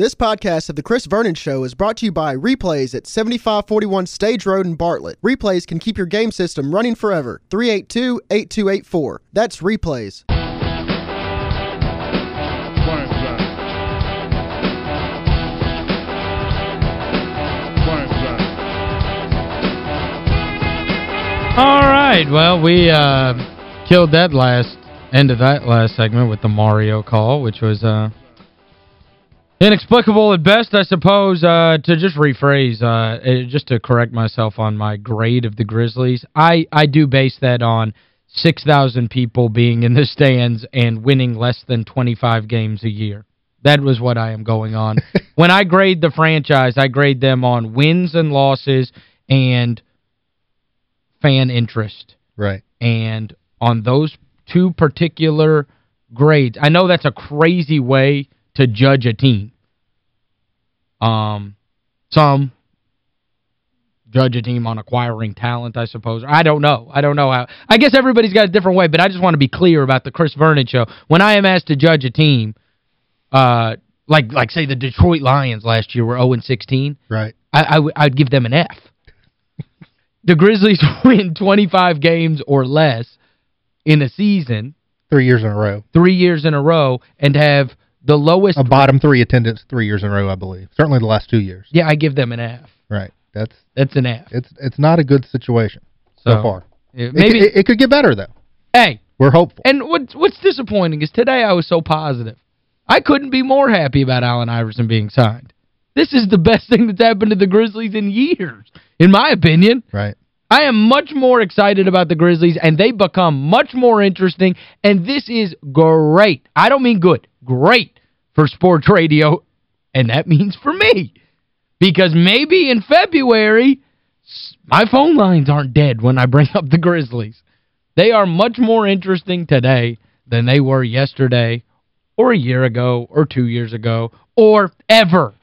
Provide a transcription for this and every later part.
This podcast of The Chris Vernon Show is brought to you by Replays at 7541 Stage Road in Bartlett. Replays can keep your game system running forever. 382-8284. That's Replays. All right, well, we uh, killed that last end of that last segment with the Mario call, which was uh, inexplicable at best, I suppose. Uh, to just rephrase, uh, eh, just to correct myself on my grade of the Grizzlies, I, I do base that on 6,000 people being in the stands and winning less than 25 games a year. That was what I am going on. when I grade the franchise, I grade them on wins and losses and fan interest. Right. And on those two particular grades, I know that's a crazy way to judge a team. Um, some judge a team on acquiring talent, I suppose. I don't know. I don't know how. I guess everybody's got a different way, but I just want to be clear about the Chris Vernon show. When I am asked to judge a team, uh, like like say the Detroit Lions last year were 0-16, right. I, I I'd give them an F the Grizzlies win 25 games or less in a season. Three years in a row. Three years in a row and have the lowest... A bottom three attendance three years in a row, I believe. Certainly the last two years. Yeah, I give them an F. Right. That's That's an F. It's it's not a good situation so, so far. It, maybe it, it, could get better, though. Hey. We're hopeful. And what, what's disappointing is today I was so positive. I couldn't be more happy about Allen Iverson being signed. This is the best thing that's happened to the Grizzlies in years, in my opinion. Right. I am much more excited about the Grizzlies, and they become much more interesting, and this is great. I don't mean good. Great for sports radio, and that means for me. Because maybe in February, my phone lines aren't dead when I bring up the Grizzlies. They are much more interesting today than they were yesterday or a year ago or two years ago or ever.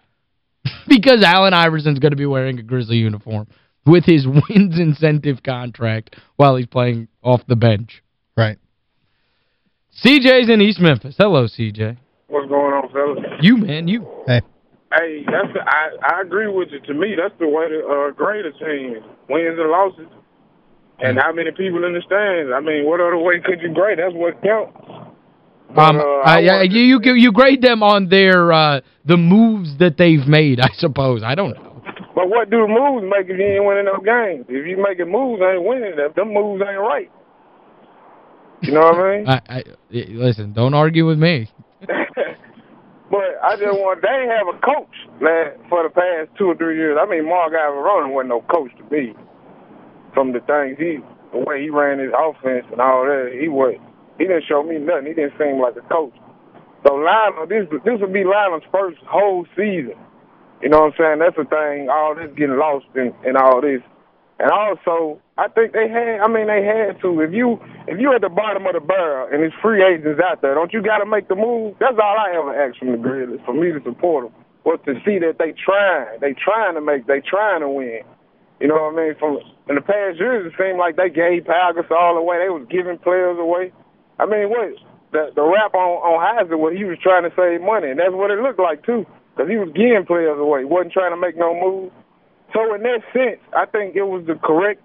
because Allen Iverson's going to be wearing a Grizzly uniform with his wins incentive contract while he's playing off the bench. Right. CJ's in East Memphis. Hello, CJ. What's going on, fellas? You, man, you. Hey. Hey, that's the, I I agree with you. To me, that's the way to uh, grade a team: wins and losses, and how many people in the stands. I mean, what other way could you grade? That's what counts. But, um, uh, I, I, you, you you grade them on their uh, the moves that they've made, I suppose. I don't know. But what do moves make if you ain't winning no games? If you making moves, ain't winning. If them moves ain't right. You know what I mean? I, I Listen, don't argue with me. but I just want, they have a coach, man, for the past two or three years. I mean, Marc Iavaroni wasn't no coach to me. From the things he, the way he ran his offense and all that, he was, he didn't show me nothing. He didn't seem like a coach. So Lionel, this this would be Lionel's first whole season you know what I'm saying? That's the thing. All this getting lost in, in all this. And also, I think they had. I mean, they had to. If you if you at the bottom of the barrel and there's free agents out there, don't you got to make the move? That's all I ever ask from the Grizzlies for me to support them was to see that they trying. They trying to make. They trying to win. You know what I mean? From in the past years, it seemed like they gave Pau Gasol away. They was giving players away. I mean, what the the rap on on Heisley, what he was trying to save money, and that's what it looked like too because he was giving players away. He wasn't trying to make no move. So in that sense, I think it was the correct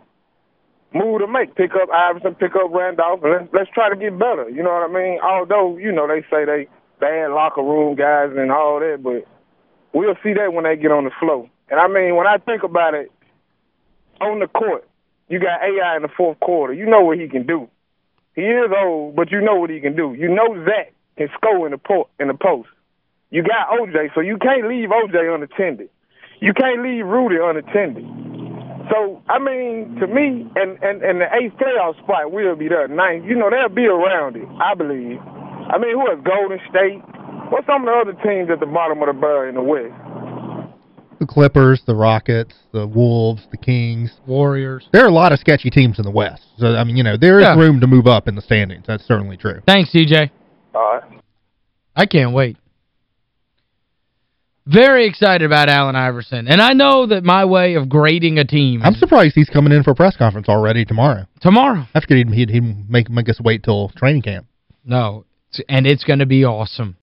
move to make. Pick up Iverson, pick up Randolph, and let's, let's try to get better. You know what I mean? Although, you know, they say they bad locker room guys and all that, but we'll see that when they get on the floor. And I mean, when I think about it, on the court, you got AI in the fourth quarter. You know what he can do. He is old, but you know what he can do. You know Zach can score in the, po- in the post. You got OJ, so you can't leave OJ unattended. You can't leave Rudy unattended. So, I mean, to me, and, and, and the eighth playoff spot will be there. Ninth, you know, they'll be around it, I believe. I mean, who is Golden State? What's some of the other teams at the bottom of the barrel in the West? The Clippers, the Rockets, the Wolves, the Kings. Warriors. There are a lot of sketchy teams in the West. So, I mean, you know, there is yeah. room to move up in the standings. That's certainly true. Thanks, DJ. All right. I can't wait. Very excited about Allen Iverson. And I know that my way of grading a team... I'm surprised he's coming in for a press conference already tomorrow. Tomorrow. I figured he'd, he'd make, make us wait till training camp. No, and it's going to be awesome.